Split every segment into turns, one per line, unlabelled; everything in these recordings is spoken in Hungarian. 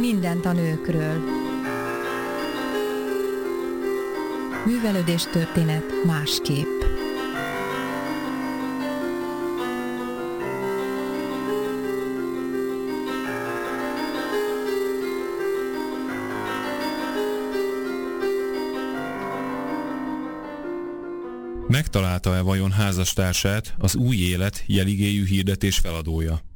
Mindent a nőkről. Művelődés történet másképp.
Megtalálta-e vajon házastársát az új élet jeligéjű hirdetés feladója?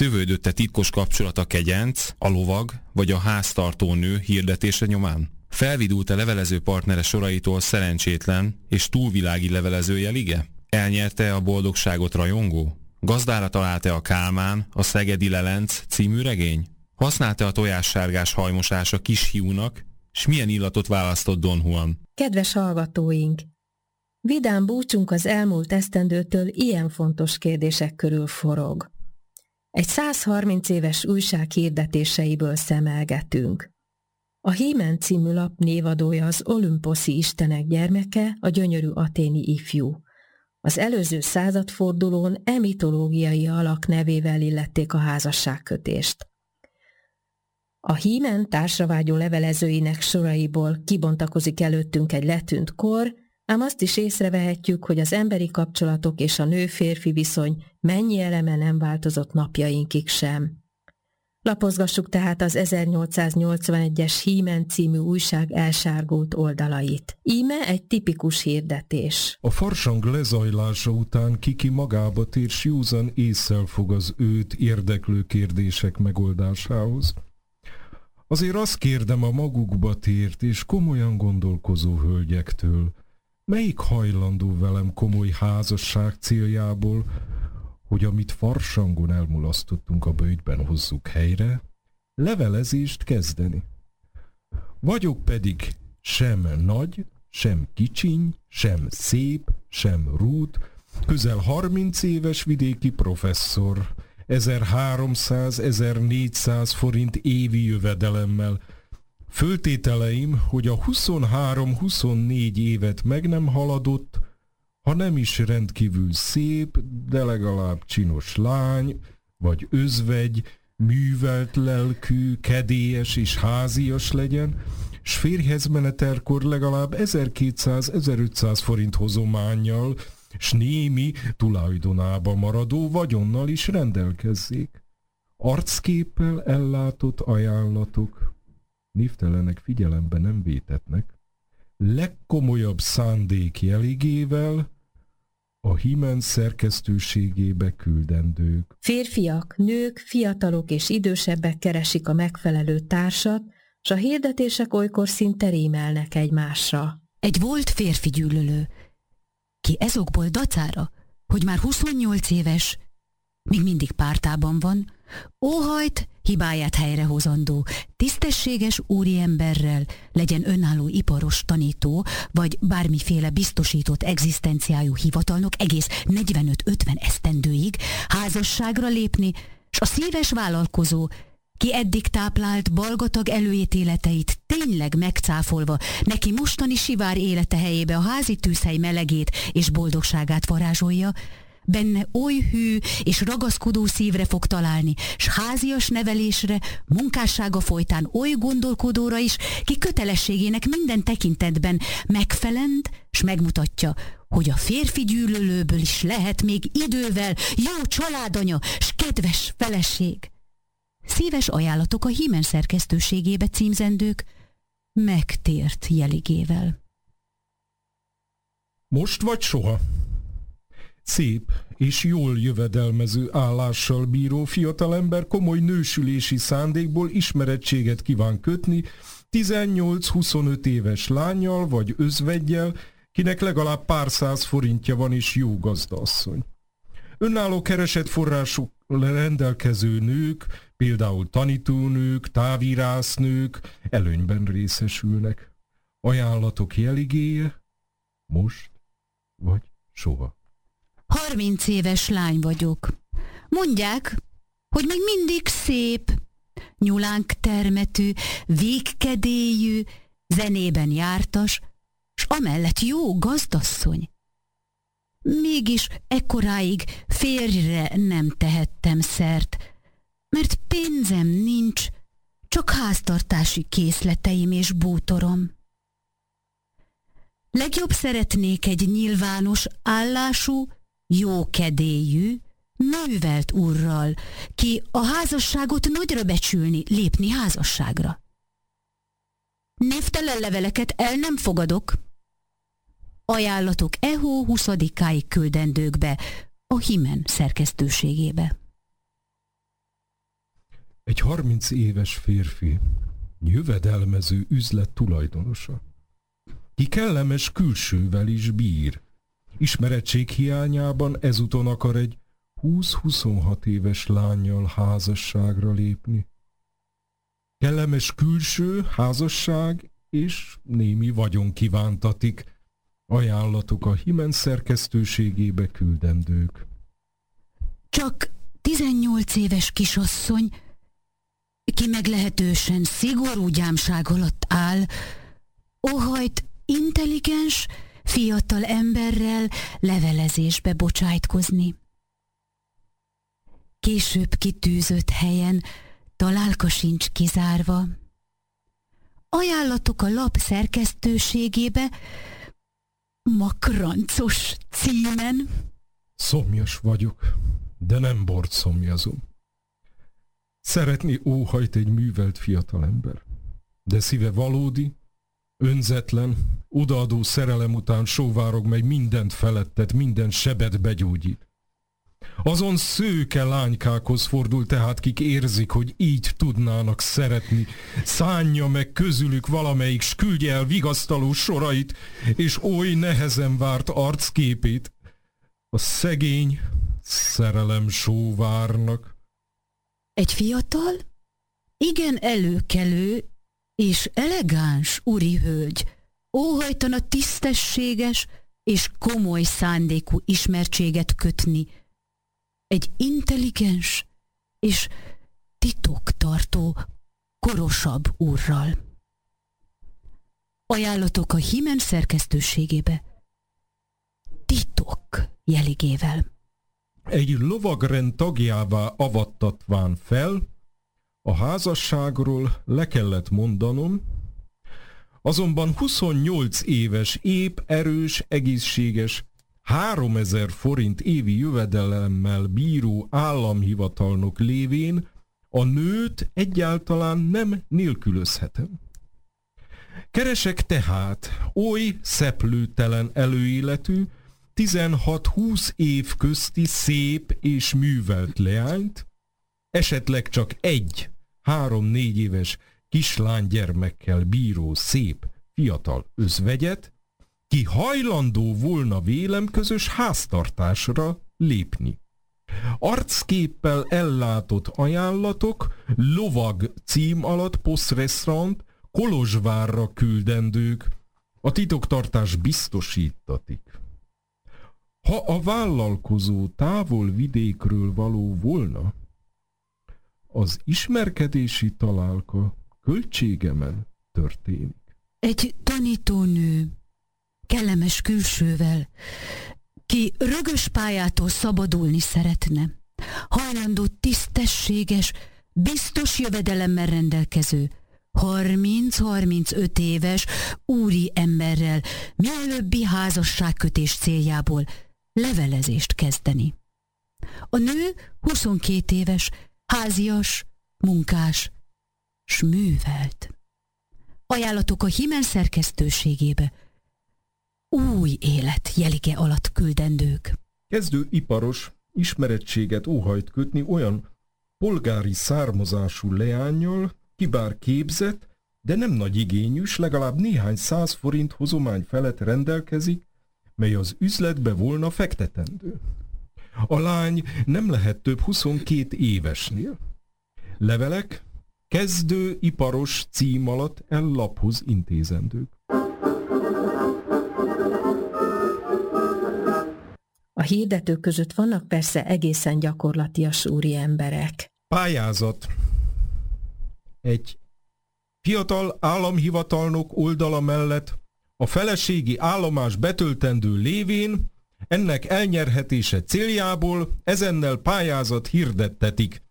Szövődötte titkos kapcsolat a kegyenc, a lovag vagy a háztartó nő hirdetése nyomán? Felvidult-e levelező partnere soraitól szerencsétlen és túlvilági levelező jelige? Elnyerte a boldogságot rajongó? Gazdára találta a Kálmán, a Szegedi Lelenc című regény? Használta a tojássárgás hajmosás a kis hiúnak, s milyen illatot választott Don Juan?
Kedves hallgatóink! Vidám búcsunk az elmúlt esztendőtől ilyen fontos kérdések körül forog. Egy 130 éves újság hirdetéseiből szemelgetünk. A Hímen című lap névadója az olimposzi istenek gyermeke, a gyönyörű aténi ifjú. Az előző századfordulón emitológiai alak nevével illették a házasságkötést. A hímen társravágyó levelezőinek soraiból kibontakozik előttünk egy letűnt kor, Ám azt is észrevehetjük, hogy az emberi kapcsolatok és a nő-férfi viszony mennyi eleme nem változott napjainkig sem. Lapozgassuk tehát az 1881-es Hímen című újság elsárgult oldalait. Íme egy tipikus hirdetés.
A farsang lezajlása után Kiki magába tér, s józan észsel fog az őt érdeklő kérdések megoldásához. Azért azt kérdem a magukba tért és komolyan gondolkozó hölgyektől, Melyik hajlandó velem komoly házasság céljából, hogy amit farsangon elmulasztottunk a bőjtben hozzuk helyre, levelezést kezdeni. Vagyok pedig sem nagy, sem kicsiny, sem szép, sem rút, közel 30 éves vidéki professzor, 1300-1400 forint évi jövedelemmel, Föltételeim, hogy a 23-24 évet meg nem haladott, ha nem is rendkívül szép, de legalább csinos lány, vagy özvegy, művelt lelkű, kedélyes és házias legyen, s férjhez menetelkor legalább 1200-1500 forint hozományjal, s némi tulajdonába maradó vagyonnal is rendelkezzék. Arcképpel ellátott ajánlatok, névtelenek figyelembe nem vétetnek, legkomolyabb szándék jeligével a himen szerkesztőségébe küldendők.
Férfiak, nők, fiatalok és idősebbek keresik a megfelelő társat, s a hirdetések olykor szinte rímelnek egymásra.
Egy volt férfi gyűlölő, ki ezokból dacára, hogy már 28 éves, még mindig pártában van, óhajt hibáját helyrehozandó, tisztességes úriemberrel, legyen önálló iparos tanító, vagy bármiféle biztosított egzisztenciájú hivatalnok egész 45-50 esztendőig házasságra lépni, s a szíves vállalkozó, ki eddig táplált balgatag előítéleteit tényleg megcáfolva, neki mostani sivár élete helyébe a házi tűzhely melegét és boldogságát varázsolja, benne oly hű és ragaszkodó szívre fog találni, s házias nevelésre, munkássága folytán oly gondolkodóra is, ki kötelességének minden tekintetben megfelend, s megmutatja, hogy a férfi gyűlölőből is lehet még idővel jó családanya, s kedves feleség. Szíves ajánlatok a hímen szerkesztőségébe címzendők, megtért jeligével.
Most vagy soha? Szép és jól jövedelmező állással bíró fiatalember komoly nősülési szándékból ismerettséget kíván kötni 18-25 éves lányjal vagy özvegyel, kinek legalább pár száz forintja van és jó gazdaasszony. Önálló keresett forrásuk rendelkező nők, például tanítónők, távírásznők előnyben részesülnek. Ajánlatok jeligéje most vagy soha.
Harminc éves lány vagyok. Mondják, hogy még mindig szép, nyulánk termetű, végkedélyű, zenében jártas, s amellett jó gazdasszony. Mégis ekkoráig férjre nem tehettem szert, mert pénzem nincs, csak háztartási készleteim és bútorom. Legjobb szeretnék egy nyilvános állású, jókedélyű, művelt urral, ki a házasságot nagyra becsülni, lépni házasságra. Névtelen leveleket el nem fogadok. Ajánlatok EHO 20-áig küldendőkbe, a Himen szerkesztőségébe.
Egy 30 éves férfi, jövedelmező üzlet tulajdonosa, ki kellemes külsővel is bír, ismerettség hiányában ezúton akar egy 20-26 éves lányjal házasságra lépni. Kellemes külső, házasság és némi vagyon kívántatik, ajánlatok a Himen szerkesztőségébe küldendők.
Csak 18 éves kisasszony, ki meglehetősen szigorú gyámság alatt áll, óhajt intelligens, fiatal emberrel levelezésbe bocsájtkozni. Később kitűzött helyen találka sincs kizárva. Ajánlatok a lap szerkesztőségébe makrancos címen.
Szomjas vagyok, de nem bort szomjazom. Szeretni óhajt egy művelt fiatalember, de szíve valódi, önzetlen, odaadó szerelem után sóvárog meg mindent felettet, minden sebet begyógyít. Azon szőke lánykákhoz fordul tehát, kik érzik, hogy így tudnának szeretni. Szánja meg közülük valamelyik, s küldje el vigasztaló sorait, és oly nehezen várt arcképét. A szegény szerelem sóvárnak.
Egy fiatal, igen előkelő és elegáns úri hölgy, óhajtana tisztességes és komoly szándékú ismertséget kötni, egy intelligens és titoktartó, korosabb úrral. Ajánlatok a Himen szerkesztőségébe. Titok jeligével.
Egy lovagrend tagjává avattatván fel, a házasságról le kellett mondanom, azonban 28 éves, épp, erős, egészséges, 3000 forint évi jövedelemmel bíró államhivatalnok lévén a nőt egyáltalán nem nélkülözhetem. Keresek tehát oly szeplőtelen előéletű, 16-20 év közti szép és művelt leányt, esetleg csak egy három-négy éves kislánygyermekkel bíró szép, fiatal özvegyet, ki hajlandó volna vélem közös háztartásra lépni. Arcképpel ellátott ajánlatok, lovag cím alatt posztrestaurant, Kolozsvárra küldendők, a titoktartás biztosítatik. Ha a vállalkozó távol vidékről való volna, az ismerkedési találka költségemen történik.
Egy tanítónő kellemes külsővel, ki rögös pályától szabadulni szeretne, hajlandó tisztességes, biztos jövedelemmel rendelkező, 30-35 éves úri emberrel mielőbbi házasságkötés céljából levelezést kezdeni. A nő 22 éves, házias, munkás, s művelt. Ajánlatok a Himen szerkesztőségébe, új élet jelige alatt küldendők.
Kezdő iparos ismerettséget óhajt kötni olyan polgári származású leányjal, kibár képzett, de nem nagy igényű, legalább néhány száz forint hozomány felett rendelkezik, mely az üzletbe volna fektetendő. A lány nem lehet több 22 évesnél. Levelek kezdő iparos cím alatt ellaphoz intézendők.
A hirdetők között vannak persze egészen gyakorlatias úri emberek.
Pályázat. Egy fiatal államhivatalnok oldala mellett a feleségi állomás betöltendő lévén ennek elnyerhetése céljából ezennel pályázat hirdettetik.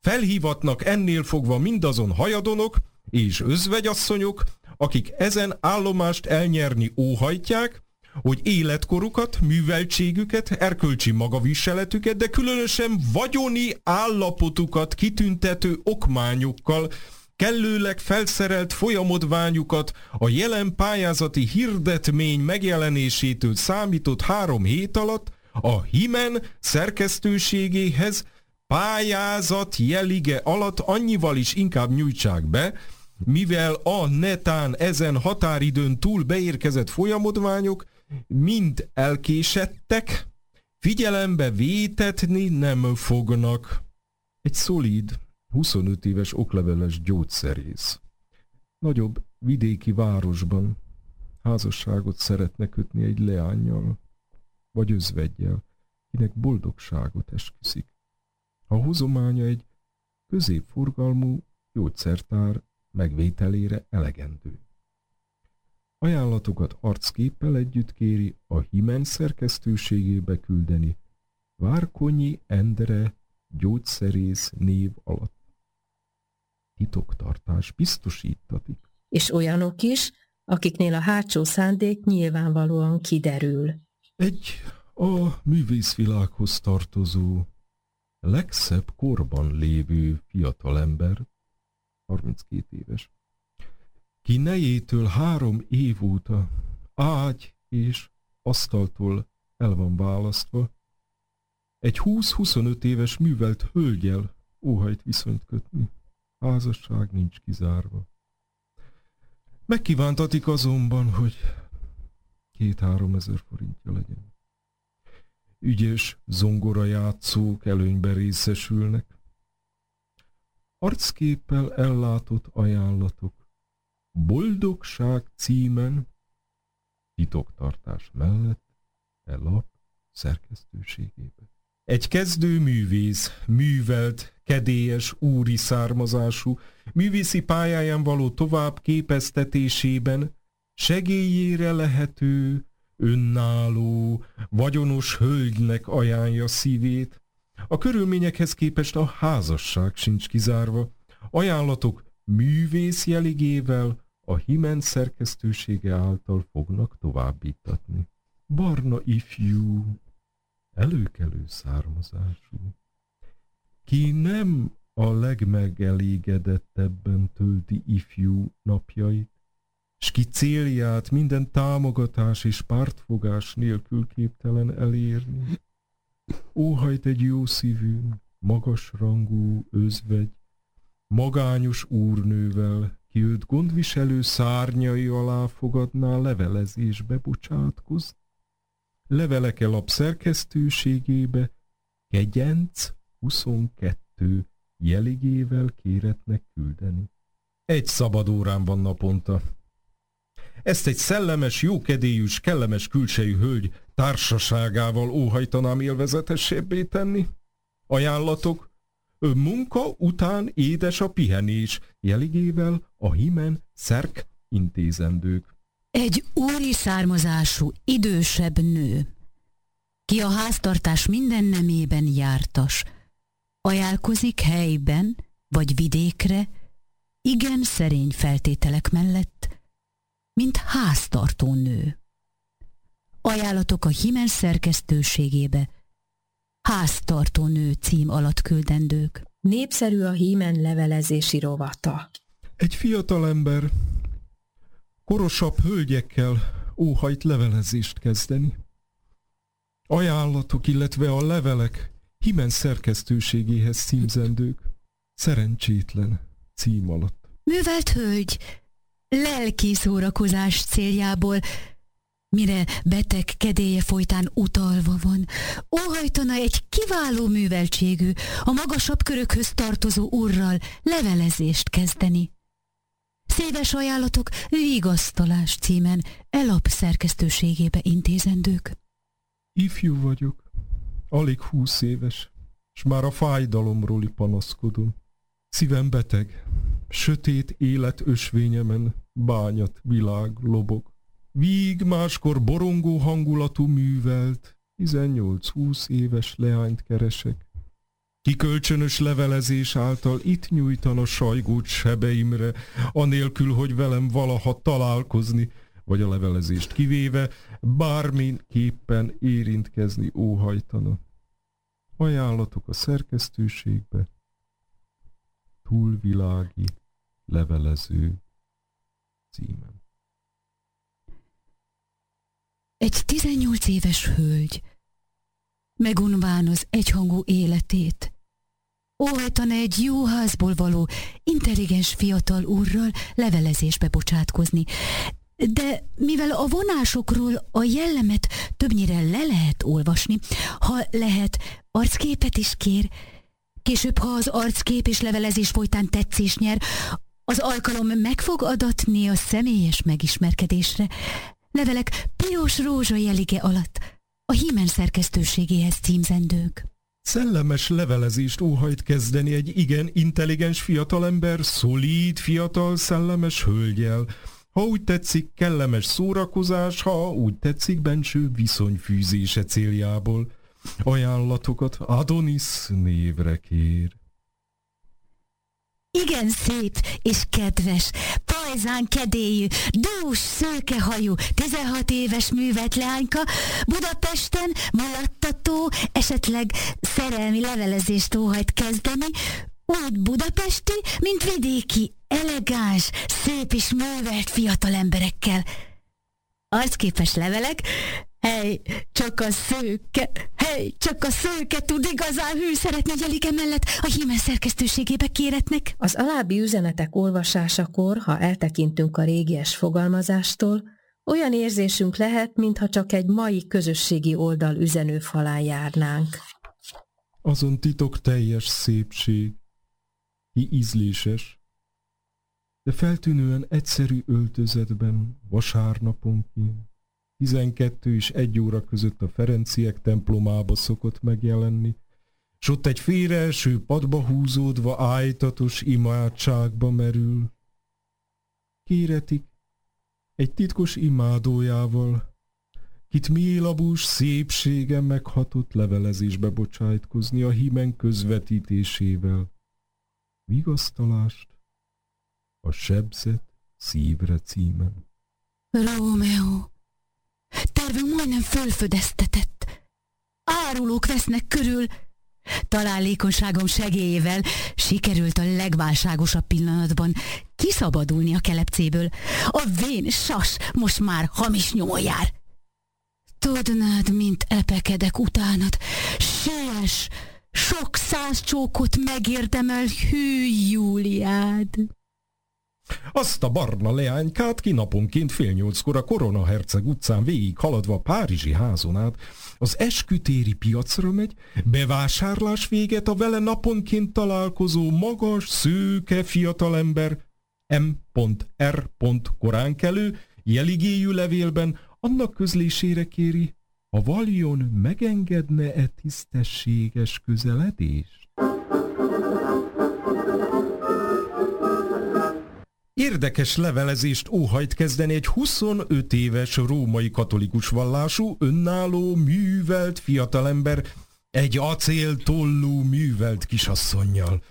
Felhívatnak ennél fogva mindazon hajadonok és özvegyasszonyok, akik ezen állomást elnyerni óhajtják, hogy életkorukat, műveltségüket, erkölcsi magaviseletüket, de különösen vagyoni állapotukat kitüntető okmányokkal kellőleg felszerelt folyamodványukat a jelen pályázati hirdetmény megjelenésétől számított három hét alatt a Himen szerkesztőségéhez pályázat jelige alatt annyival is inkább nyújtsák be, mivel a netán ezen határidőn túl beérkezett folyamodványok mind elkésettek, figyelembe vétetni nem fognak. Egy szolíd, 25 éves okleveles gyógyszerész. Nagyobb vidéki városban házasságot szeretne kötni egy leányjal, vagy özvegyel, kinek boldogságot esküszik. A hozománya egy középforgalmú gyógyszertár megvételére elegendő. Ajánlatokat arcképpel együtt kéri a Himen szerkesztőségébe küldeni Várkonyi Endre gyógyszerész név alatt. Titoktartás biztosítatik.
És olyanok is, akiknél a hátsó szándék nyilvánvalóan kiderül.
Egy a művészvilághoz tartozó, legszebb korban lévő fiatalember, 32 éves, ki nejétől három év óta ágy és asztaltól el van választva, egy 20-25 éves művelt hölgyel óhajt viszonyt kötni. Házasság nincs kizárva. Megkívántatik azonban, hogy két-három ezer forintja legyen. Ügyes zongora játszók előnyben részesülnek. Arcképpel ellátott ajánlatok Boldogság címen titoktartás mellett e lap szerkesztőségébe. Egy kezdő művész, művelt, kedélyes, úri származású, művészi pályáján való tovább képeztetésében segélyére lehető, önálló, vagyonos hölgynek ajánlja szívét. A körülményekhez képest a házasság sincs kizárva. Ajánlatok művész jeligével a Himen szerkesztősége által fognak továbbítatni. Barna ifjú, előkelő származású, ki nem a legmegelégedettebben tölti ifjú napjait, s ki célját minden támogatás és pártfogás nélkül képtelen elérni. Óhajt egy jó szívű, magas rangú özvegy, magányos úrnővel, ki őt gondviselő szárnyai alá fogadná levelezésbe bocsátkozni. Leveleke lap szerkesztőségébe kegyenc 22 jeligével kéretnek küldeni. Egy szabad órán van naponta. Ezt egy szellemes, jókedélyű, kellemes külsejű hölgy társaságával óhajtanám élvezetesebbé tenni. Ajánlatok Munka után édes a pihenés, jeligével a himen szerk intézendők.
Egy úri származású, idősebb nő, ki a háztartás minden nemében jártas, ajánlkozik helyben vagy vidékre, igen szerény feltételek mellett, mint háztartó nő. Ajánlatok a Himen szerkesztőségébe, háztartó nő cím alatt küldendők.
Népszerű a hímen levelezési rovata.
Egy fiatal ember korosabb hölgyekkel óhajt levelezést kezdeni. Ajánlatok, illetve a levelek himen szerkesztőségéhez címzendők. Szerencsétlen cím alatt.
Művelt hölgy, lelki szórakozás céljából mire beteg kedélye folytán utalva van, óhajtana egy kiváló műveltségű, a magasabb körökhöz tartozó urral levelezést kezdeni. Széves ajánlatok vigasztalás címen elap szerkesztőségébe intézendők.
Ifjú vagyok, alig húsz éves, és már a fájdalomról panaszkodom. Szívem beteg, sötét élet ösvényemen bányat világ lobog. Víg máskor borongó hangulatú művelt, 18-20 éves leányt keresek. Kikölcsönös levelezés által itt nyújtana sajgót sebeimre, anélkül, hogy velem valaha találkozni, vagy a levelezést kivéve, bármiképpen érintkezni óhajtana. Ajánlatok a szerkesztőségbe, túlvilági levelező címem.
Egy 18 éves hölgy megunván az egyhangú életét. Óhajtana egy jó házból való, intelligens fiatal úrral levelezésbe bocsátkozni, de mivel a vonásokról a jellemet többnyire le lehet olvasni, ha lehet, arcképet is kér, később, ha az arckép és levelezés folytán tetszés nyer, az alkalom meg fog adatni a személyes megismerkedésre, levelek piros rózsa jelige alatt, a hímen szerkesztőségéhez címzendők.
Szellemes levelezést óhajt kezdeni egy igen intelligens fiatalember, szolíd, fiatal, szellemes hölgyel. Ha úgy tetszik, kellemes szórakozás, ha úgy tetszik, benső viszonyfűzése céljából. Ajánlatokat Adonis névre kér.
Igen szép és kedves, pajzán kedélyű, dús, szőkehajú, 16 éves művet leányka, Budapesten mulattató, esetleg szerelmi levelezést óhajt kezdeni, úgy budapesti, mint vidéki, elegáns, szép és művelt fiatal emberekkel. Arcképes levelek, Hely, csak a szőke, hely, csak a szőke tud igazán hű szeretni Gyelike mellett a hímen szerkesztőségébe kéretnek.
Az alábbi üzenetek olvasásakor, ha eltekintünk a régies fogalmazástól, olyan érzésünk lehet, mintha csak egy mai közösségi oldal üzenőfalán járnánk.
Azon titok teljes szépség, ki ízléses, de feltűnően egyszerű öltözetben, vasárnaponként, 12 és 1 óra között a Ferenciek templomába szokott megjelenni, s ott egy félreeső padba húzódva ájtatos imádságba merül. Kéretik egy titkos imádójával, kit mélabús szépsége meghatott levelezésbe bocsájtkozni a himen közvetítésével. Vigasztalást a sebzett szívre címen.
Rómeó, Terve majdnem fölfödeztetett. Árulók vesznek körül. Találékonyságom segélyével sikerült a legválságosabb pillanatban kiszabadulni a kelepcéből. A vén sas most már hamis nyomon jár. Tudnád, mint epekedek utánad. Siess! Sok száz csókot megérdemel hű Júliád.
Azt a barna leánykát ki naponként fél nyolckor a Korona Herceg utcán végig haladva a Párizsi házon át, az eskütéri piacra megy, bevásárlás véget a vele naponként találkozó magas, szőke fiatalember M.R. koránkelő jeligéjű levélben annak közlésére kéri, a valjon megengedne-e tisztességes közeledést? Érdekes levelezést óhajt kezdeni egy 25 éves római katolikus vallású, önálló, művelt fiatalember egy acéltollú művelt kisasszonynal.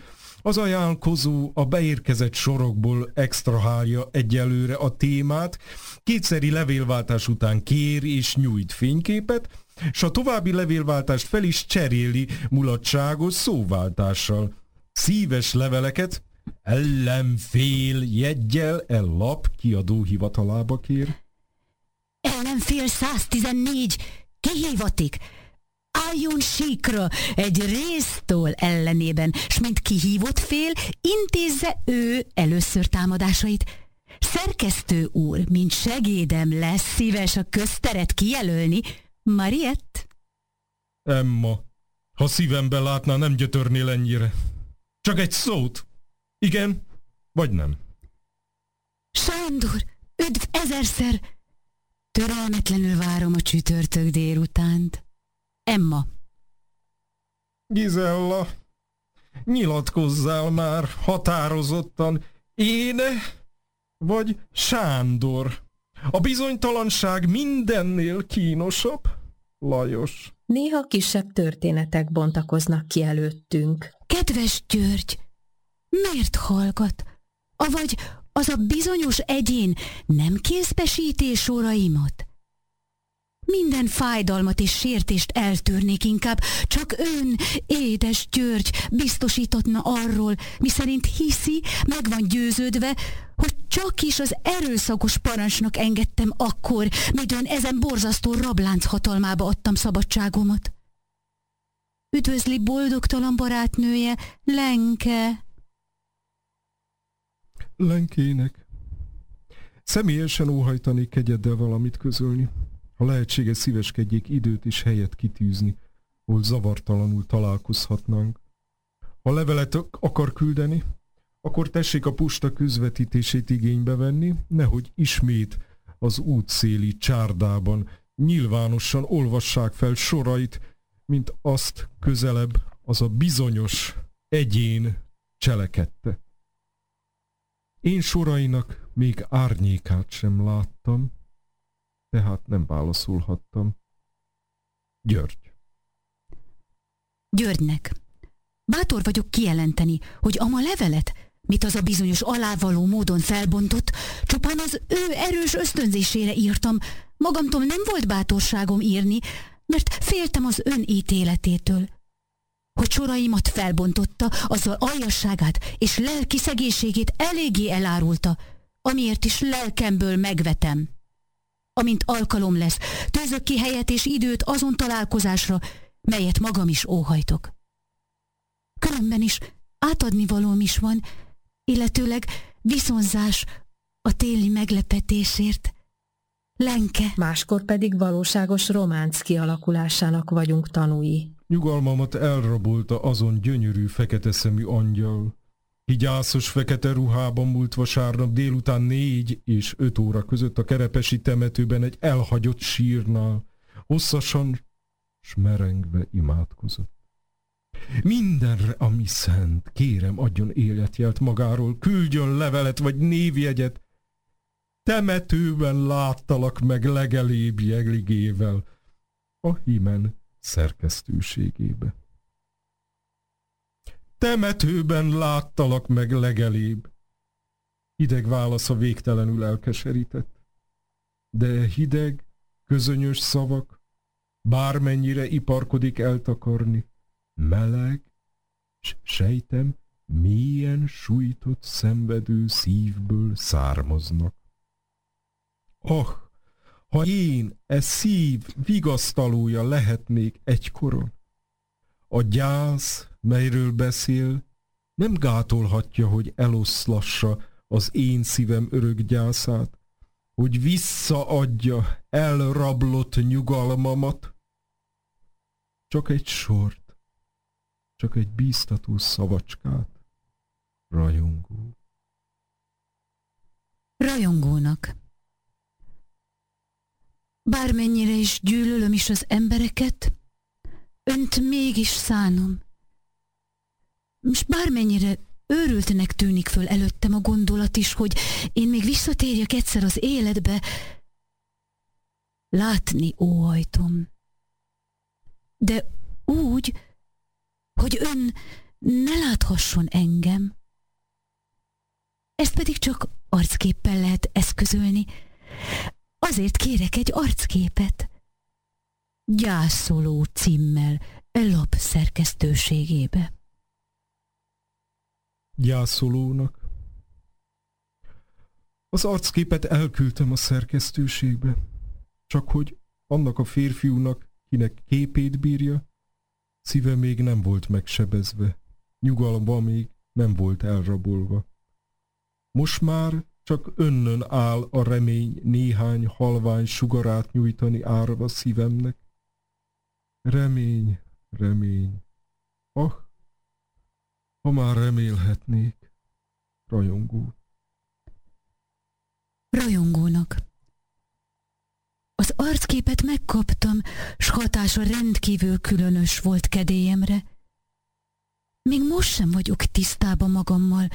Az ajánlkozó a beérkezett sorokból extrahálja egyelőre a témát, kétszeri levélváltás után kér és nyújt fényképet, s a további levélváltást fel is cseréli mulatságos szóváltással. Szíves leveleket, Ellenfél jegyel el lap kiadó hivatalába kér.
Ellenfél 114 kihívatik. Álljon síkra egy résztól ellenében, s mint kihívott fél, intézze ő először támadásait. Szerkesztő úr, mint segédem lesz szíves a közteret kijelölni. Mariett?
Emma, ha szívemben látná, nem gyötörnél ennyire. Csak egy szót. Igen, vagy nem?
Sándor, üdv ezerszer! Törelmetlenül várom a csütörtök délutánt. Emma.
Gizella, nyilatkozzál már határozottan. Éne vagy Sándor? A bizonytalanság mindennél kínosabb? Lajos.
Néha kisebb történetek bontakoznak ki előttünk.
Kedves György, miért hallgat? Avagy az a bizonyos egyén nem kézbesíti soraimat? Minden fájdalmat és sértést eltörnék inkább, csak ön, édes György, biztosítatna arról, miszerint hiszi, meg van győződve, hogy csak is az erőszakos parancsnak engedtem akkor, midőn ezen borzasztó rablánc hatalmába adtam szabadságomat. Üdvözli boldogtalan barátnője, Lenke.
Lenkének. Személyesen óhajtani kegyeddel valamit közölni. Ha lehetséges, szíveskedjék időt és helyet kitűzni, hol zavartalanul találkozhatnánk. Ha levelet akar küldeni, akkor tessék a pusta közvetítését igénybe venni, nehogy ismét az útszéli csárdában nyilvánosan olvassák fel sorait, mint azt közelebb az a bizonyos egyén cselekedte. Én sorainak még árnyékát sem láttam, tehát nem válaszolhattam. György.
Györgynek. Bátor vagyok kijelenteni, hogy ama levelet, mit az a bizonyos alávaló módon felbontott, csupán az ő erős ösztönzésére írtam. Magamtól nem volt bátorságom írni, mert féltem az ön ítéletétől. Hogy soraimat felbontotta, azzal aljasságát és lelki szegénységét eléggé elárulta, amiért is lelkemből megvetem amint alkalom lesz, tőzök ki helyet és időt azon találkozásra, melyet magam is óhajtok. Különben is átadni valóm is van, illetőleg viszonzás a téli meglepetésért. Lenke.
Máskor pedig valóságos románc kialakulásának vagyunk tanúi.
Nyugalmamat elrabolta azon gyönyörű fekete szemű angyal, Higyászos fekete ruhában múlt vasárnap délután négy és öt óra között a kerepesi temetőben egy elhagyott sírnál, hosszasan s merengve imádkozott. Mindenre, ami szent, kérem, adjon életjelt magáról, küldjön levelet vagy névjegyet. Temetőben láttalak meg legelébb jegligével, a himen szerkesztőségébe. Temetőben láttalak meg legelébb. Hideg válasza végtelenül elkeserített. De hideg, közönyös szavak, bármennyire iparkodik eltakarni, meleg, s sejtem, mélyen sújtott szenvedő szívből származnak. Ah, ha én e szív vigasztalója lehetnék egykoron, a gyász, melyről beszél, nem gátolhatja, hogy eloszlassa az én szívem örök gyászát, hogy visszaadja elrablott nyugalmamat. Csak egy sort, csak egy bíztató szavacskát, rajongó.
Rajongónak. Bármennyire is gyűlölöm is az embereket, önt mégis szánom. És bármennyire őrültnek tűnik föl előttem a gondolat is, hogy én még visszatérjek egyszer az életbe, látni óhajtom. De úgy, hogy ön ne láthasson engem. Ezt pedig csak arcképpel lehet eszközölni. Azért kérek egy arcképet. Gyászoló címmel lap szerkesztőségébe
gyászolónak. Az arcképet elküldtem a szerkesztőségbe, csak hogy annak a férfiúnak, kinek képét bírja, szíve még nem volt megsebezve, nyugalma még nem volt elrabolva. Most már csak önnön áll a remény néhány halvány sugarát nyújtani árva szívemnek. Remény, remény. Ah, ha már remélhetnék, rajongó.
Rajongónak. Az arcképet megkaptam, s hatása rendkívül különös volt kedélyemre. Még most sem vagyok tisztában magammal,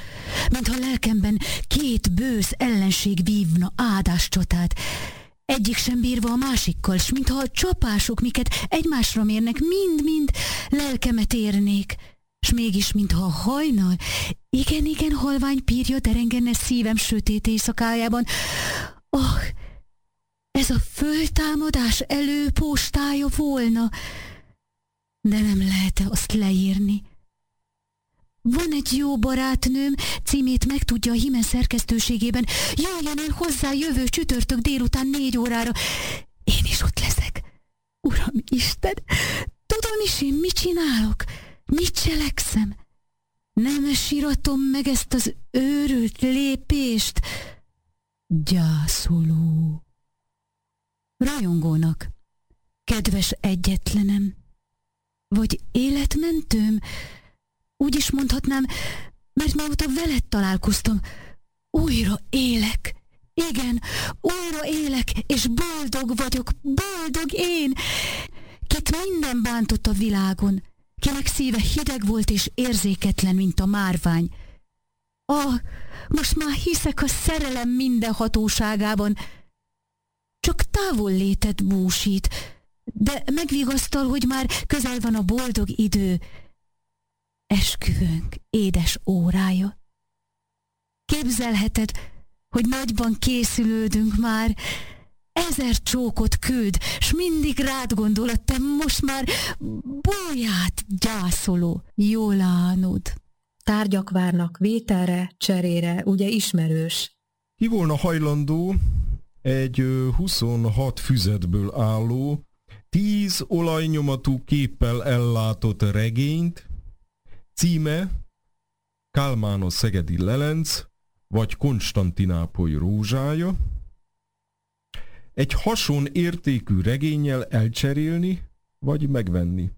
mintha lelkemben két bősz ellenség vívna áldás csatát, egyik sem bírva a másikkal, s mintha a csapások, miket egymásra mérnek, mind-mind lelkemet érnék, s mégis, mintha a hajnal, igen-igen halvány pírja derengenne szívem sötét éjszakájában. Oh, ez a föltámadás előpostája volna, de nem lehet -e azt leírni. Van egy jó barátnőm, címét megtudja a Himen szerkesztőségében. Jöjjön el hozzá jövő csütörtök délután négy órára. Én is ott leszek. Uram Isten, tudom is én mit csinálok, mit cselekszem. Nem síratom meg ezt az őrült lépést. Gyászoló. Rajongónak. Kedves egyetlenem. Vagy életmentőm, úgy is mondhatnám, mert mióta veled találkoztam, újra élek. Igen, újra élek, és boldog vagyok, boldog én, kit minden bántott a világon, kinek szíve hideg volt és érzéketlen, mint a márvány. Ah, most már hiszek a szerelem minden hatóságában. Csak távol létet búsít, de megvigasztal, hogy már közel van a boldog idő, esküvőnk édes órája. Képzelheted, hogy nagyban készülődünk már, ezer csókot küld, s mindig rád gondol, te most már bolyát gyászoló Jolánod.
Tárgyak várnak vételre, cserére, ugye ismerős.
Ki volna hajlandó egy 26 füzetből álló, 10 olajnyomatú képpel ellátott regényt, Címe Kálmános Szegedi Lelenc, vagy Konstantinápoly rózsája. Egy hason értékű regényel elcserélni, vagy megvenni.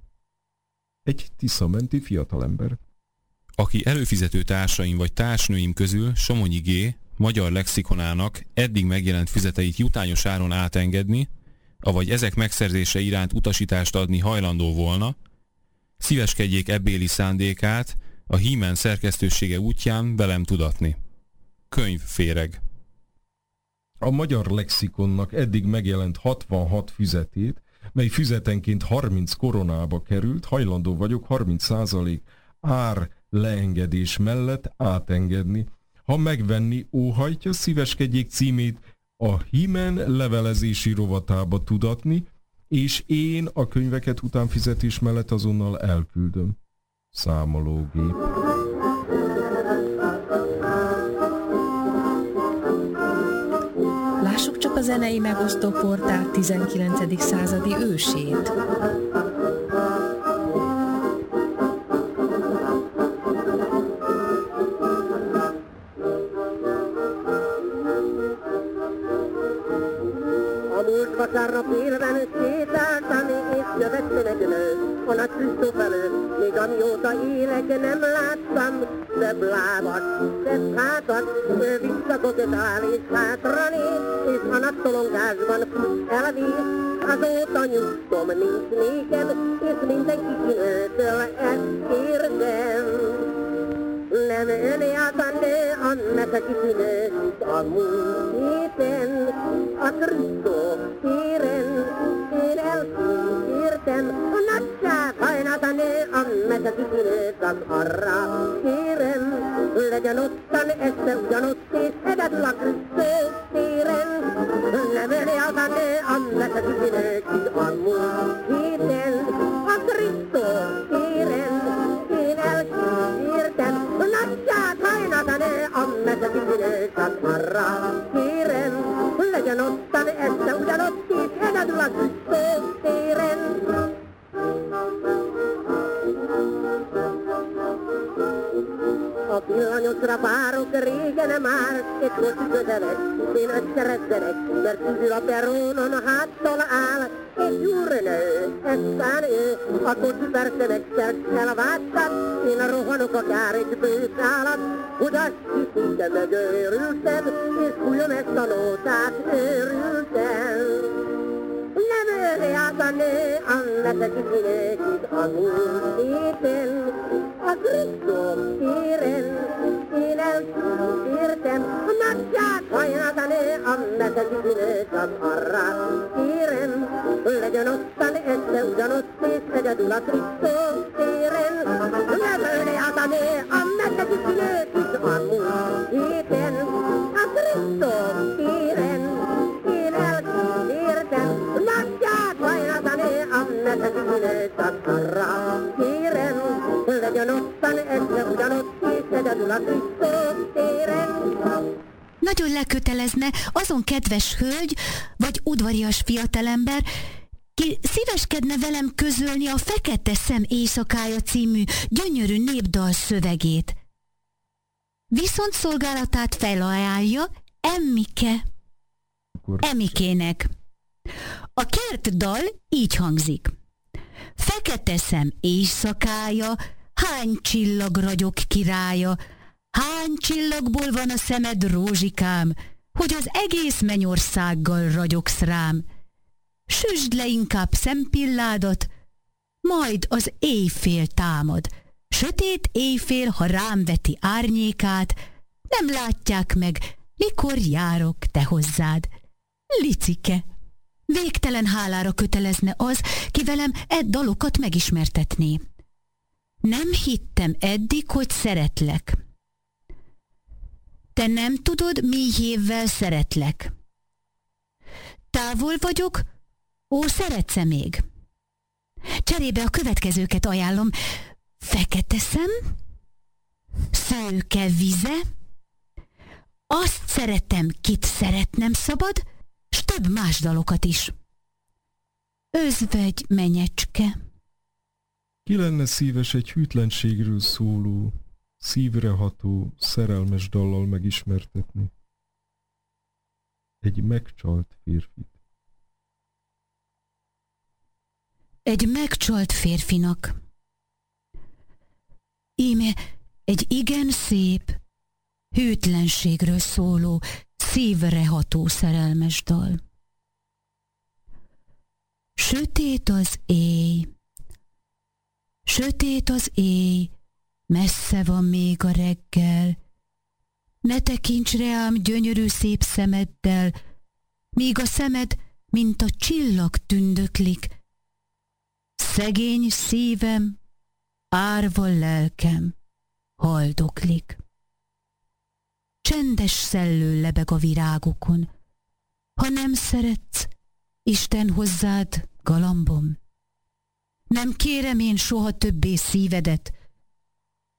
Egy tiszamenti fiatalember.
Aki előfizető társaim vagy társnőim közül Somonyi G. magyar lexikonának eddig megjelent füzeteit jutányos áron átengedni, avagy ezek megszerzése iránt utasítást adni hajlandó volna, Szíveskedjék ebbéli szándékát a hímen szerkesztősége útján velem tudatni. Könyv féreg.
A magyar lexikonnak eddig megjelent 66 füzetét, mely füzetenként 30 koronába került, hajlandó vagyok 30% ár leengedés mellett átengedni. Ha megvenni óhajtja, szíveskedjék címét a Himen levelezési rovatába tudatni, és én a könyveket utánfizetés mellett azonnal elküldöm. Számológép.
Lássuk csak a zenei megosztó portál 19. századi ősét.
Vasárnap élven sétáltam, és jövett egy nő, a nagy Krisztófelő, még amióta élek nem láttam, szebb lábat, szebb hátat, ő visszakoketál és hátra néz, és a nagy szolongásban fut elvész, azóta nyugtom nincs nékem, és mindenki kinőtől ezt kérdem. Nem ön játszané annak a kisinőt a múlt héten, a Krisztó téren, én elkísértem, a nagyság hajnáltané annak a kisinőt az arra kérem, legyen ottan este ugyanott és egyedül a Krisztó téren, nem ön játszané annak a kisinőt ammet kivinékat arra kérem, legyen ottan este ugyanott is egyedül a várok, régen már, egy kocsi közeleg, én összeredzenek, mert üzül a peronon, háttal áll, egy úrnő, eztán ő, a kocsi persze megszert elváltat, én rohanok akár egy bőszálat, hogy azt hiszik, de megőrültem, és fújom ezt a nótát, őrültem. Nő, annak a kisinőkit a múlt héten, a Krisztus téren, én elkísértem, a a nő, annak a kisinőket arra téren, legyen ottan este ugyanott, és egyedül a Krisztus téren, nő, annak a kisinőkit a múlt héten, a Krisztus téren, hajnatani, annak a kisinőket arra téren, legyen ottan este ugyanott, és egyedül a Krisztus téren,
Nagyon lekötelezne azon kedves hölgy, vagy udvarias fiatalember, ki szíveskedne velem közölni a Fekete Szem éjszakája című gyönyörű népdal szövegét. Viszont szolgálatát felajánlja Emmike. Emikének. A kertdal így hangzik. Fekete szem éjszakája, hány csillag ragyog királya, hány csillagból van a szemed rózsikám, hogy az egész mennyországgal ragyogsz rám. Süsd le inkább szempilládat, majd az éjfél támad. Sötét éjfél, ha rám veti árnyékát, nem látják meg, mikor járok te hozzád. Licike, végtelen hálára kötelezne az, ki velem e dalokat megismertetné. Nem hittem eddig, hogy szeretlek. Te nem tudod, mi évvel szeretlek. Távol vagyok, ó, szeretsz -e még? Cserébe a következőket ajánlom. Fekete szem, szőke vize, azt szeretem, kit szeretnem szabad, több más dalokat is. Özvegy menyecske.
Ki lenne szíves egy hűtlenségről szóló, szívre ható, szerelmes dallal megismertetni? Egy megcsalt férfit.
Egy megcsalt férfinak. Íme egy igen szép, hűtlenségről szóló, szívre ható szerelmes dal. Sötét az éj, sötét az éj, messze van még a reggel. Ne tekints reám gyönyörű szép szemeddel, míg a szemed, mint a csillag tündöklik. Szegény szívem, árva lelkem, haldoklik. Csendes szellő lebeg a virágokon. Ha nem szeretsz, Isten hozzád, galambom. Nem kérem én soha többé szívedet,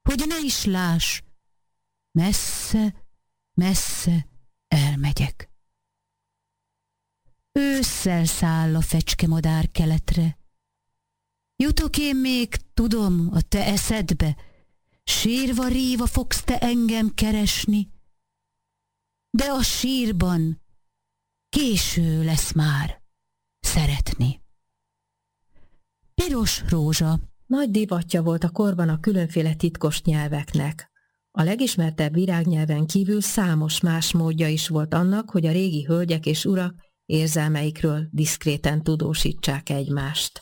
hogy ne is láss, messze, messze elmegyek. Ősszel száll a fecske madár keletre. Jutok én még, tudom, a te eszedbe, sírva ríva fogsz te engem keresni, de a sírban késő lesz már szeretni. Piros rózsa
Nagy divatja volt a korban a különféle titkos nyelveknek. A legismertebb virágnyelven kívül számos más módja is volt annak, hogy a régi hölgyek és urak érzelmeikről diszkréten tudósítsák egymást.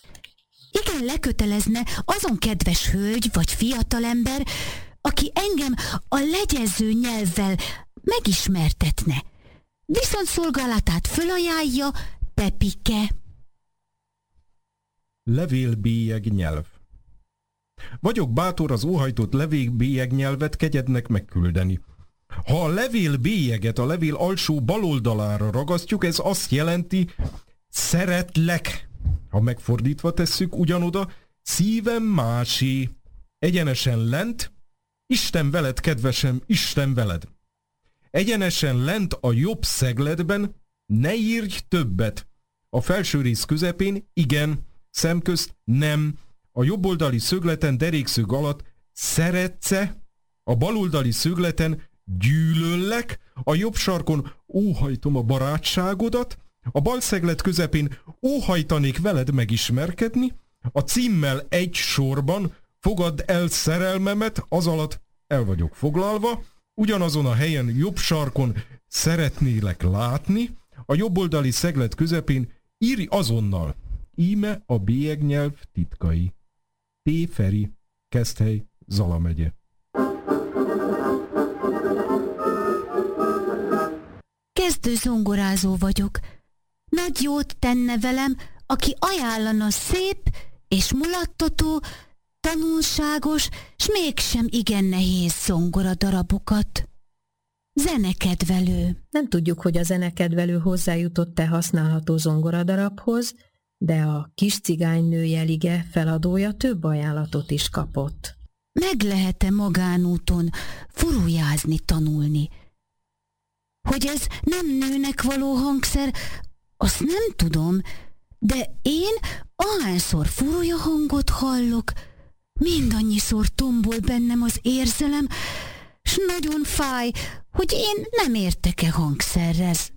igen lekötelezne azon kedves hölgy vagy fiatalember, aki engem a legyező nyelvvel megismertetne. Viszont szolgálatát fölajánlja Pepike.
Levélbélyeg nyelv. Vagyok bátor az óhajtott levélbélyeg nyelvet kegyednek megküldeni. Ha a levélbélyeget a levél alsó baloldalára ragasztjuk, ez azt jelenti, szeretlek. Ha megfordítva tesszük ugyanoda, szívem másé. Egyenesen lent, Isten veled, kedvesem, Isten veled. Egyenesen lent a jobb szegledben, ne írj többet. A felső rész közepén igen, szemközt nem. A jobboldali szögleten derékszög alatt szeretce, a baloldali szögleten gyűlöllek, a jobb sarkon óhajtom a barátságodat, a bal szeglet közepén óhajtanék veled megismerkedni, a címmel egy sorban fogadd el szerelmemet, az alatt el vagyok foglalva, ugyanazon a helyen jobb sarkon szeretnélek látni, a jobboldali szeglet közepén írj azonnal. Íme a bélyegnyelv titkai. T. Feri, Keszthely, Zala megye.
Kezdő zongorázó vagyok. Nagy jót tenne velem, aki ajánlana szép és mulattató, tanulságos, s mégsem igen nehéz zongora darabokat. Zenekedvelő.
Nem tudjuk, hogy a zenekedvelő hozzájutott-e használható zongoradarabhoz, de a kis cigánynő jelige feladója több ajánlatot is kapott.
Meg lehet-e magánúton furujázni tanulni? Hogy ez nem nőnek való hangszer, azt nem tudom, de én ahányszor furúja hangot hallok, mindannyiszor tombol bennem az érzelem, s nagyon fáj, hogy én nem értek-e hangszerrez.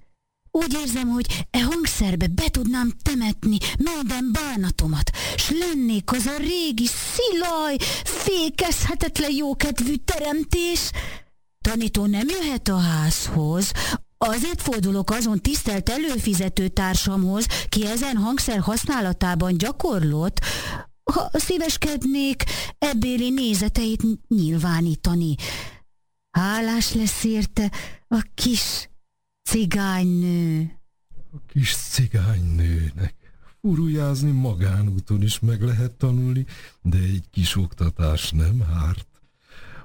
Úgy érzem, hogy e hangszerbe be tudnám temetni minden bánatomat, s lennék az a régi szilaj, fékezhetetlen jókedvű teremtés. Tanító nem jöhet a házhoz, Azért fordulok azon tisztelt előfizető társamhoz, ki ezen hangszer használatában gyakorlott, ha szíveskednék ebbéli nézeteit nyilvánítani. Hálás lesz érte a kis cigánynő.
A kis cigánynőnek. Furujázni magánúton is meg lehet tanulni, de egy kis oktatás nem hárt.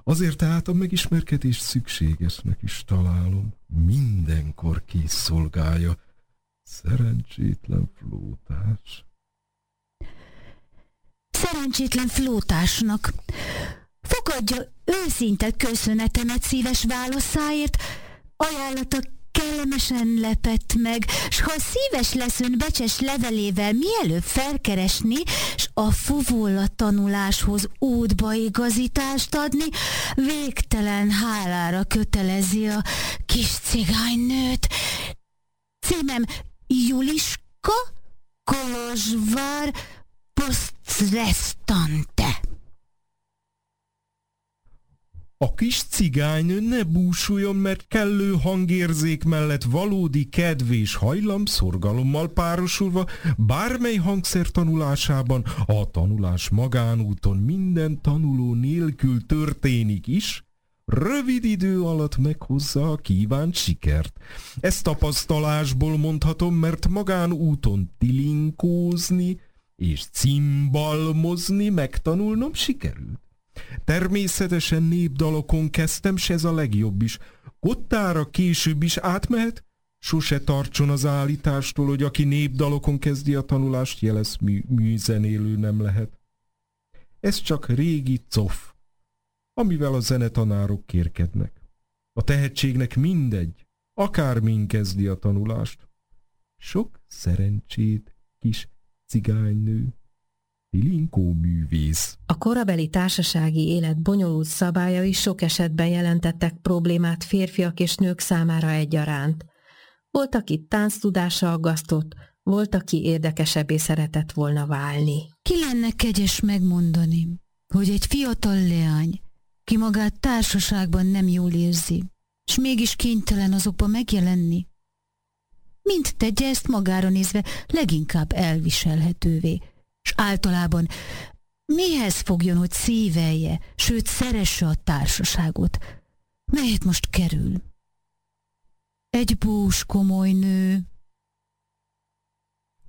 Azért tehát a megismerkedés szükségesnek is találom. Mindenkor kész szolgálja. Szerencsétlen flótás.
Szerencsétlen flótásnak. Fogadja őszinte köszönetemet szíves válaszáért, ajánlata kellemesen lepett meg, s ha szíves lesz ön becses levelével mielőbb felkeresni, s a fuvolla tanuláshoz útba igazítást adni, végtelen hálára kötelezi a kis cigánynőt. Címem Juliska Kolozsvár Postrestante.
A kis cigány ne búsuljon, mert kellő hangérzék mellett valódi kedv és hajlam szorgalommal párosulva bármely hangszer tanulásában a tanulás magánúton minden tanuló nélkül történik is, rövid idő alatt meghozza a kívánt sikert. Ezt tapasztalásból mondhatom, mert magánúton tilinkózni és cimbalmozni megtanulnom sikerült. Természetesen népdalokon kezdtem, s ez a legjobb is. Kottára később is átmehet, sose tartson az állítástól, hogy aki népdalokon kezdi a tanulást, jelesz mű, műzenélő nem lehet. Ez csak régi cof, amivel a zenetanárok kérkednek. A tehetségnek mindegy, akármin kezdi a tanulást. Sok szerencsét, kis cigánynő. Linkó művész.
A korabeli társasági élet bonyolult szabályai sok esetben jelentettek problémát férfiak és nők számára egyaránt. Volt, aki tudása aggasztott, volt, aki érdekesebbé szeretett volna válni.
Ki lenne kegyes megmondani, hogy egy fiatal leány, ki magát társaságban nem jól érzi, és mégis kénytelen azokba megjelenni, mint tegye ezt magára nézve leginkább elviselhetővé, és általában mihez fogjon, hogy szívelje, sőt szeresse a társaságot, melyet most kerül. Egy bús komoly nő.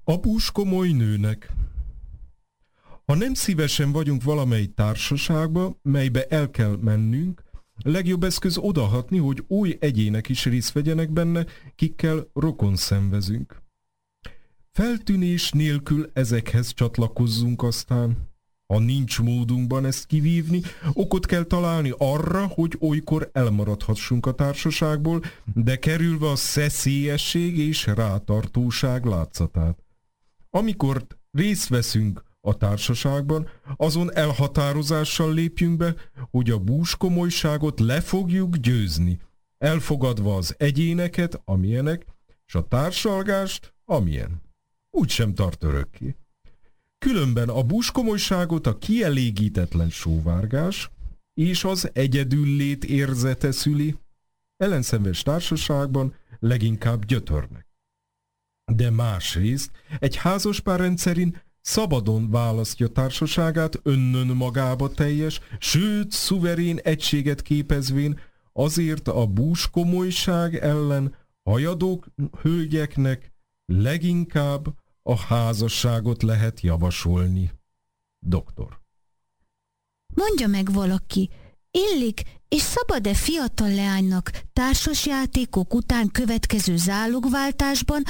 A bús komoly nőnek. Ha nem szívesen vagyunk valamely társaságba, melybe el kell mennünk, legjobb eszköz odahatni, hogy új egyének is részt vegyenek benne, kikkel rokon szenvezünk. Feltűnés nélkül ezekhez csatlakozzunk aztán. Ha nincs módunkban ezt kivívni, okot kell találni arra, hogy olykor elmaradhassunk a társaságból, de kerülve a szeszélyesség és rátartóság látszatát. Amikor részt veszünk a társaságban, azon elhatározással lépjünk be, hogy a búskomolyságot le fogjuk győzni, elfogadva az egyéneket, amilyenek, és a társalgást, amilyen. Úgy sem tart örökké. Különben a búskomolyságot a kielégítetlen sóvárgás és az egyedüllét érzete szüli, ellenszenves társaságban leginkább gyötörnek. De másrészt egy házaspár rendszerint szabadon választja társaságát önnön magába teljes, sőt, szuverén egységet képezvén, azért a búskomolyság ellen hajadók hölgyeknek leginkább a házasságot lehet javasolni. Doktor.
Mondja meg valaki, illik és szabad-e fiatal leánynak társasjátékok után következő zálogváltásban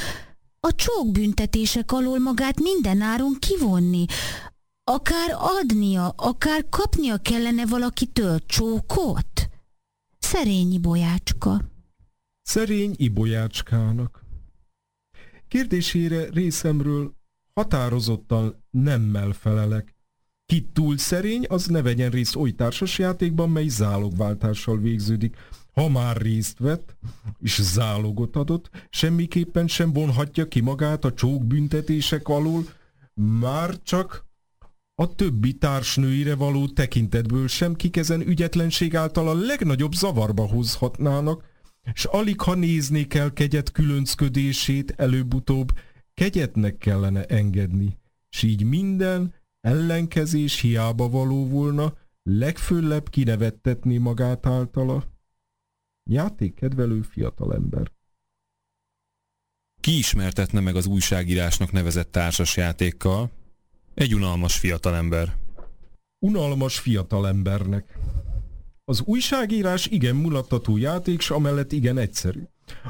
a csókbüntetések alól magát mindenáron kivonni? Akár adnia, akár kapnia kellene valakitől csókot? Szerény ibolyácska.
Szerény ibolyácskának. Kérdésére részemről határozottan nemmel felelek. Ki túl szerény, az ne vegyen részt oly társasjátékban, mely zálogváltással végződik. Ha már részt vett, és zálogot adott, semmiképpen sem vonhatja ki magát a csókbüntetések alól, már csak a többi társnőire való tekintetből sem kikezen ügyetlenség által a legnagyobb zavarba hozhatnának, és alig ha nézni kell kegyet különcködését előbb-utóbb, kegyetnek kellene engedni, s így minden ellenkezés hiába való volna, legfőlebb kinevettetni magát általa. Játékkedvelő fiatalember.
Ki ismertetne meg az újságírásnak nevezett társasjátékkal? Egy unalmas fiatalember.
Unalmas fiatalembernek. Az újságírás igen mulattató játék, s amellett igen egyszerű.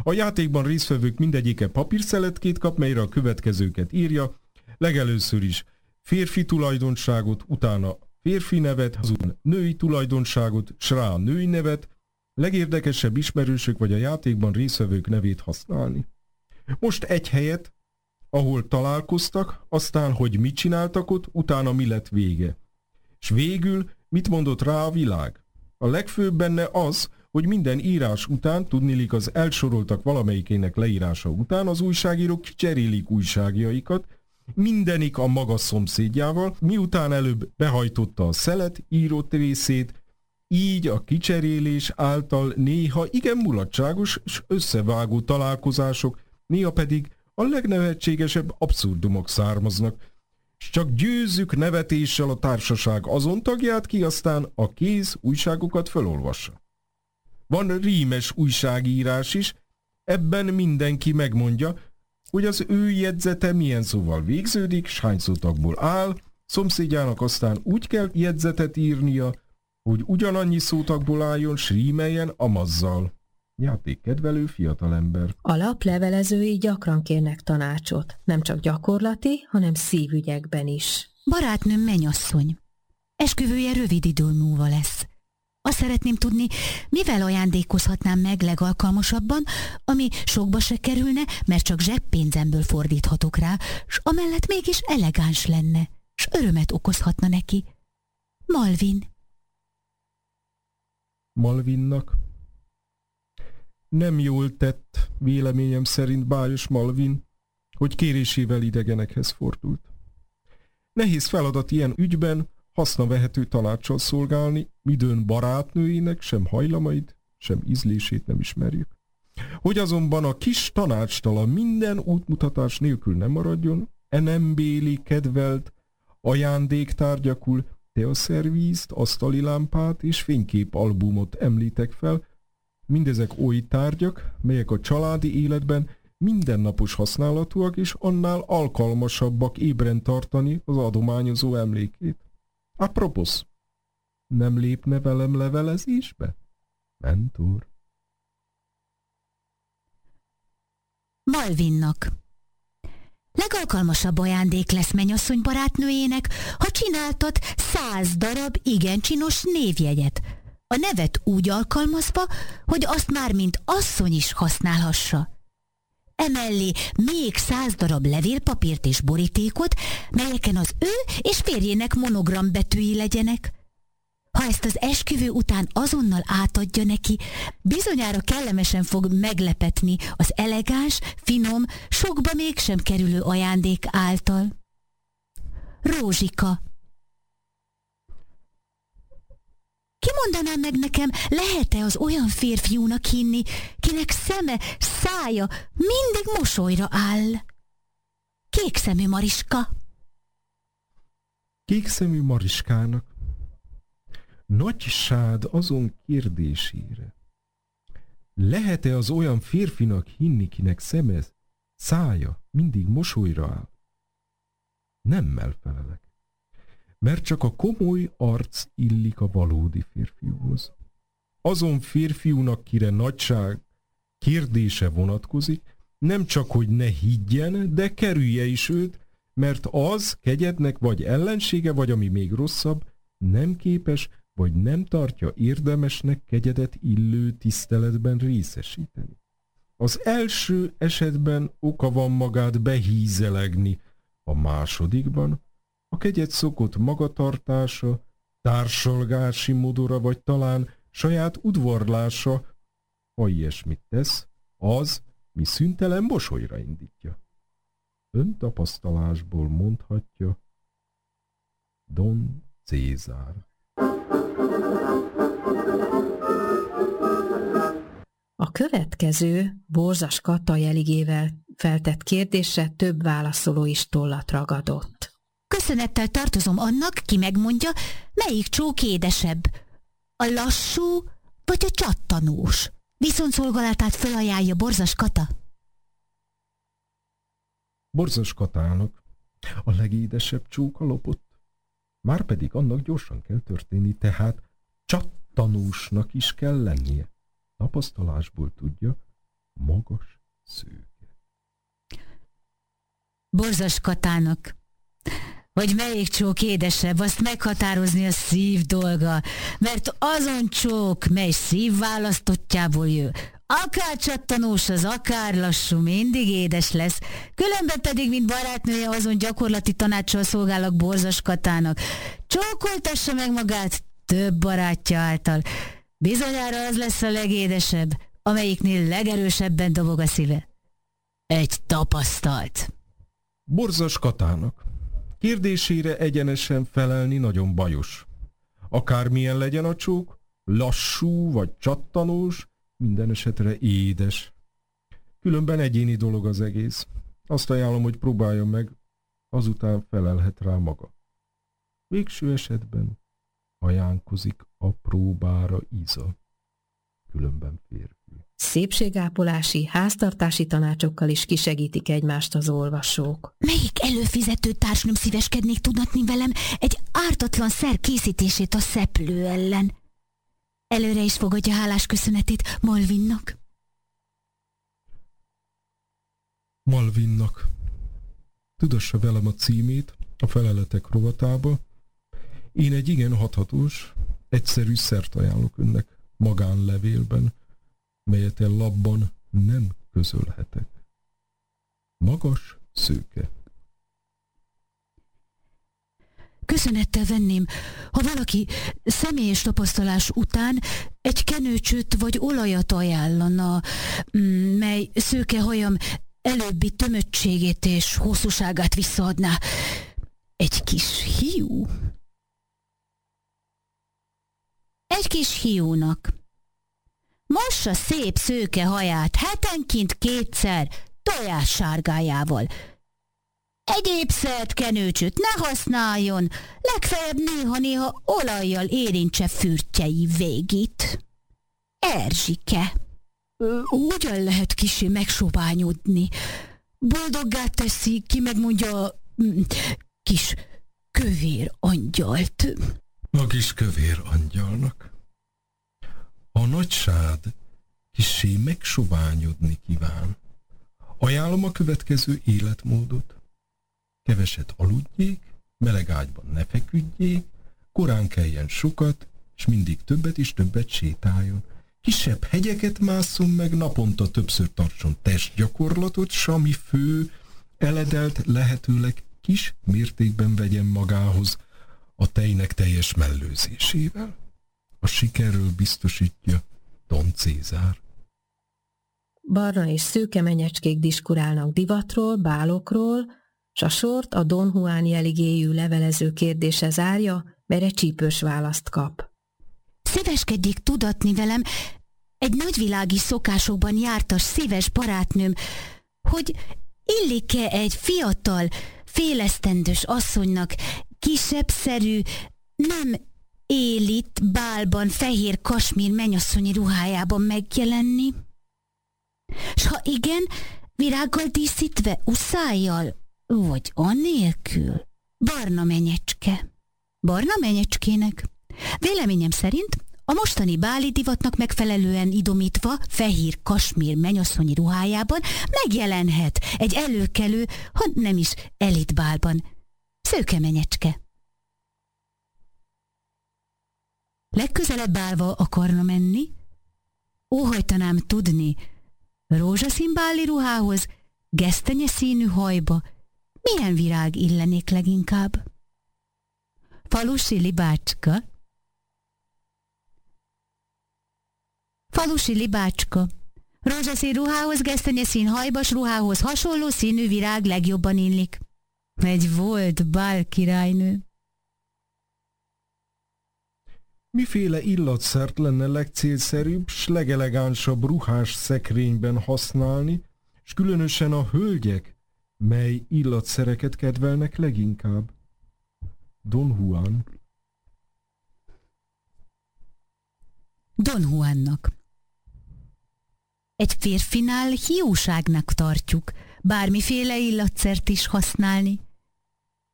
A játékban résztvevők mindegyike papírszeletkét kap, melyre a következőket írja, legelőször is férfi tulajdonságot, utána férfi nevet, azután női tulajdonságot, s rá női nevet, legérdekesebb ismerősök vagy a játékban részvevők nevét használni. Most egy helyet, ahol találkoztak, aztán, hogy mit csináltak ott, utána mi lett vége. És végül mit mondott rá a világ? A legfőbb benne az, hogy minden írás után, tudnilik az elsoroltak valamelyikének leírása után, az újságírók cserélik újságjaikat, mindenik a maga szomszédjával, miután előbb behajtotta a szelet írott részét, így a kicserélés által néha igen mulatságos és összevágó találkozások, néha pedig a legnevetségesebb abszurdumok származnak, és csak győzzük nevetéssel a társaság azon tagját ki, aztán a kéz újságokat felolvassa. Van rímes újságírás is, ebben mindenki megmondja, hogy az ő jegyzete milyen szóval végződik, s hány szótagból áll, szomszédjának aztán úgy kell jegyzetet írnia, hogy ugyanannyi szótagból álljon, s rímeljen amazzal. Játékkedvelő fiatalember.
A laplevelezői gyakran kérnek tanácsot, nem csak gyakorlati, hanem szívügyekben is.
Barátnőm menyasszony. Esküvője rövid idő múlva lesz. Azt szeretném tudni, mivel ajándékozhatnám meg legalkalmasabban, ami sokba se kerülne, mert csak zseppénzemből fordíthatok rá, s amellett mégis elegáns lenne, s örömet okozhatna neki. Malvin.
Malvinnak? Nem jól tett, véleményem szerint Bájos Malvin, hogy kérésével idegenekhez fordult. Nehéz feladat ilyen ügyben, vehető tanácssal szolgálni, midőn barátnőinek sem hajlamait, sem ízlését nem ismerjük. Hogy azonban a kis tanácstala minden útmutatás nélkül nem maradjon, e nem béli kedvelt ajándéktárgyakul teaszervízt, asztali lámpát és fényképalbumot említek fel, mindezek oly tárgyak, melyek a családi életben mindennapos használatúak és annál alkalmasabbak ébren tartani az adományozó emlékét. Apropos, nem lépne velem levelezésbe? Mentor.
Malvinnak. Legalkalmasabb ajándék lesz menyasszony barátnőjének, ha csináltat száz darab igen csinos névjegyet, a nevet úgy alkalmazva, hogy azt már mint asszony is használhassa. emellé még száz darab levélpapírt és borítékot, melyeken az ő és férjének monogram betűi legyenek. Ezt az esküvő után azonnal átadja neki, bizonyára kellemesen fog meglepetni az elegáns, finom, sokba mégsem kerülő ajándék által. Rózsika Ki mondaná meg nekem, lehet-e az olyan férfiúnak hinni, kinek szeme, szája mindig mosolyra áll? Kékszemű Mariska.
Kékszemű Mariskának nagy azon kérdésére. Lehet-e az olyan férfinak hinni, kinek szeme, szája mindig mosolyra áll? Nemmel felelek mert csak a komoly arc illik a valódi férfiúhoz. Azon férfiúnak, kire nagyság kérdése vonatkozik, nem csak, hogy ne higgyen, de kerülje is őt, mert az kegyednek vagy ellensége, vagy ami még rosszabb, nem képes, vagy nem tartja érdemesnek kegyedet illő tiszteletben részesíteni. Az első esetben oka van magát behízelegni, a másodikban a kegyet szokott magatartása, társalgási modora, vagy talán saját udvarlása, ha ilyesmit tesz, az, mi szüntelen mosolyra indítja. Ön tapasztalásból mondhatja Don Cézár.
A következő Borzas Kata jeligével feltett kérdésre több válaszoló is tollat ragadott.
Köszönettel tartozom annak, ki megmondja, melyik csók édesebb. A lassú vagy a csattanós? Viszonszolgálatát felajánlja Borzas Kata.
Borzas Katának a legédesebb csók a lopott. Márpedig annak gyorsan kell történni, tehát csattanósnak is kell lennie. Tapasztalásból tudja, magas szőke.
Borzas Katának hogy melyik csók édesebb, azt meghatározni a szív dolga, mert azon csók, mely szív választottjából jő, akár csattanós az, akár lassú, mindig édes lesz. Különben pedig, mint barátnője, azon gyakorlati tanácsol szolgálok borzas katának. Csókoltassa meg magát több barátja által. Bizonyára az lesz a legédesebb, amelyiknél legerősebben dobog a szíve. Egy tapasztalt.
Borzas katának. Kérdésére egyenesen felelni nagyon bajos. Akármilyen legyen a csók, lassú vagy csattanós, minden esetre édes. Különben egyéni dolog az egész. Azt ajánlom, hogy próbálja meg, azután felelhet rá maga. Végső esetben ajánkozik a próbára Iza. Különben férfi.
Szépségápolási, háztartási tanácsokkal is kisegítik egymást az olvasók.
Melyik előfizető társnőm szíveskednék tudatni velem egy ártatlan szer készítését a szeplő ellen? Előre is fogadja hálás köszönetét Malvinnak.
Malvinnak. Tudassa velem a címét a feleletek rovatába. Én egy igen hathatós, egyszerű szert ajánlok önnek magánlevélben, melyet el labban nem közölhetek. Magas szőke.
Köszönettel venném, ha valaki személyes tapasztalás után egy kenőcsöt vagy olajat ajánlana, mm, mely szőke hajam előbbi tömöttségét és hosszúságát visszaadná. Egy kis hiú. Egy kis hiúnak Mossa szép szőke haját hetenként kétszer tojás sárgájával. Egyéb szert kenőcsöt ne használjon, legfeljebb néha-néha olajjal érintse fürtjei végét. Erzsike. Hogyan lehet kisé megsoványodni? Boldoggá teszi, ki megmondja mm, kis kövér angyalt.
A kis kövér angyalnak. A nagy sád kisé megsoványodni kíván. Ajánlom a következő életmódot. Keveset aludjék, meleg ágyban ne feküdjék, korán keljen sokat, és mindig többet és többet sétáljon. kisebb hegyeket másszon meg, naponta többször tartson testgyakorlatot, s ami fő, eledelt lehetőleg kis mértékben vegyen magához a tejnek teljes mellőzésével. A sikerről biztosítja Don Cézár.
Barna és szőke menyecskék diskurálnak divatról, bálokról, s a sort a Don Juan jeligéjű levelező kérdése zárja, mire csípős választ kap.
Szíveskedjék tudatni velem, egy nagyvilági szokásokban jártas szíves barátnőm, hogy illik-e egy fiatal, félesztendős asszonynak, kisebb-szerű, nem élit bálban fehér kasmír menyasszonyi ruhájában megjelenni? S ha igen, virággal díszítve, uszájjal, vagy annélkül? Barna menyecske. Barna menyecskének. Véleményem szerint a mostani báli divatnak megfelelően idomítva, fehér kasmír menyasszonyi ruhájában megjelenhet egy előkelő, ha nem is elitbálban. Szőke menyecske. Legközelebb állva akarna menni? Óhajtanám tudni, rózsaszín báli ruhához, gesztenye színű hajba, milyen virág illenék leginkább? Falusi libácska, Falusi libácska. Rózsaszín ruhához, gesztenyeszín hajbas ruhához hasonló színű virág legjobban illik. Egy volt bál királynő.
Miféle illatszert lenne legcélszerűbb, s legelegánsabb ruhás szekrényben használni, és különösen a hölgyek, mely illatszereket kedvelnek leginkább? Don Juan.
Don Juannak. Egy férfinál hiúságnak tartjuk, bármiféle illatszert is használni.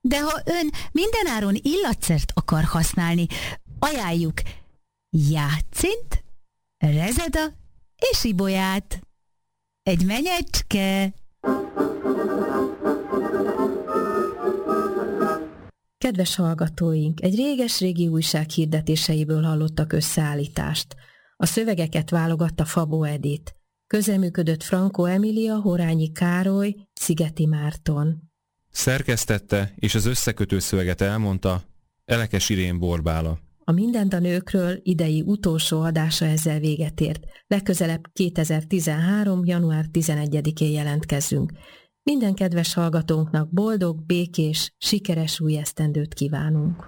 De ha ön mindenáron illatszert akar használni, ajánljuk játszint, rezeda és ibolyát. Egy menyecske.
Kedves hallgatóink, egy réges-régi újság hirdetéseiből hallottak összeállítást. A szövegeket válogatta Fabó Edith. Közeműködött Franco Emilia, Horányi Károly, Szigeti Márton.
Szerkesztette és az összekötő szöveget elmondta Elekes Irén Borbála.
A Mindent a nőkről idei utolsó adása ezzel véget ért. Legközelebb 2013. január 11-én jelentkezünk. Minden kedves hallgatónknak boldog, békés, sikeres új esztendőt kívánunk.